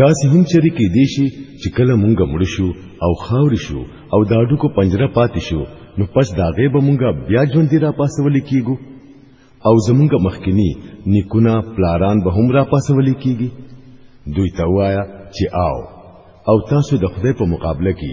دا سه هم چری کې دی شي چې کله مونږه مړ شو او خاوري شو او دا ډکو پنجره پاتې شو نو پس دا غې به مونږه بیا ژوند را پاسول کیګو او زمونږه مخکینی نیکونه پلاران به هم را پاسول کیږي دوی ته وایا چې آو او تاسو د خدای په مقابله کې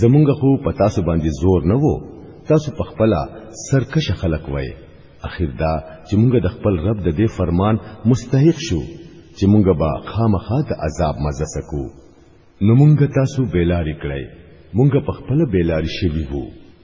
زمونږ خو په تاسو باندې زور نه وو تاسو په خپل سرکشه خلق وای اخر دا چې مونږ د خپل رب د دې فرمان مستحق شو چې مونږ به خامخا د عذاب مزه سکو نو مونږ تاسو بیلاری کړی مونږ په خپل بیلاری شوی وو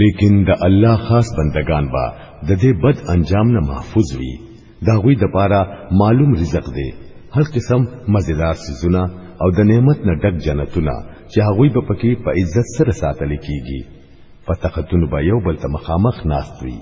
لیکن د الله خاص بندگان با د دې بد انجام نه محفوظ وي دا غوي د پاره معلوم رزق دی هر قسم مزیدار سيزونه او د نعمت نه ډک جنتونه چې هغه به پکې په عزت سره ساتل کیږي په تختونو به یو بل ته مخامخ ناست وي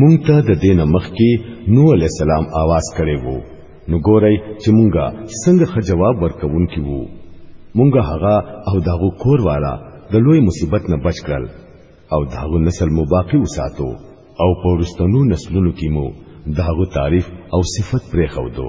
مونږ ته د دینه مخ کې نو علی السلام आवाज کړي وو نو ګورئ چې مونږه څنګه خ جواب ورکون کی وو مونږه هغه او داغو کور والا د لوی مصیبت نه بچ کړل او داغو نسل مو باقی وساتو او پورستنو نسلونو کې مو داغو تعریف او صفت پرې خو دو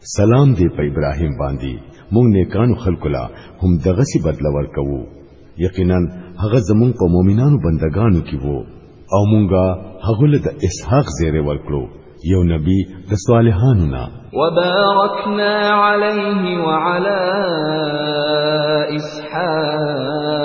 سلام دی په ابراهیم باندې مونږ نیکانو خلکو لا هم دغه سی بدل ورکوو یقینا هغه زمون په مؤمنانو بندگانو کې وو او مونږه هغه له اسحاق زیره ورکړو یو نبی د صالحانو نه وباركنا عليه وعلى اسحاق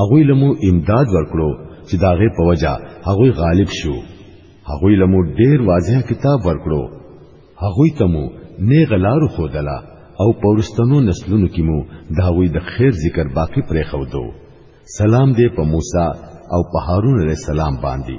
هغوی لمو امداد ورکړو چې داغه په وجا هغوی غالب شو هغوی لمو ډیر واضح کتاب ورکړو هغوی ته مو نه غلارو خودلا او پورستنو نسلونو کې مو داوی د خیر ذکر باقی پرې خو دو سلام دې په موسی او په هارون علیہ السلام باندې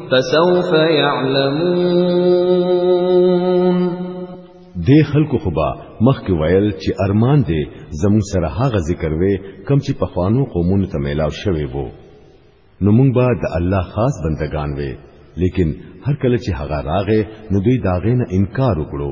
فسوف يعلمون دې خلکو خو به مخکې ویل چې ارمان دې زموږ سره هغه ذکر وې کم چې په خوانو قومونو ته میلاو شوی وو نو موږ به د الله خاص بندگان وې لیکن هر کله چې هغه راغې نو دوی داغې نه انکار وکړو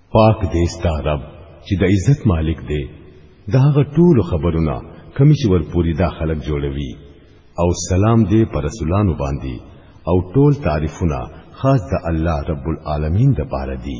پاک دې ستا رب چې د عزت مالک دی دا هغه ټول خبرونه کمی چې ورپوری دا خلک جوړوي او سلام دې پر رسولانو باندې او ټول تعریفونه خاص د الله رب العالمین د پاره دي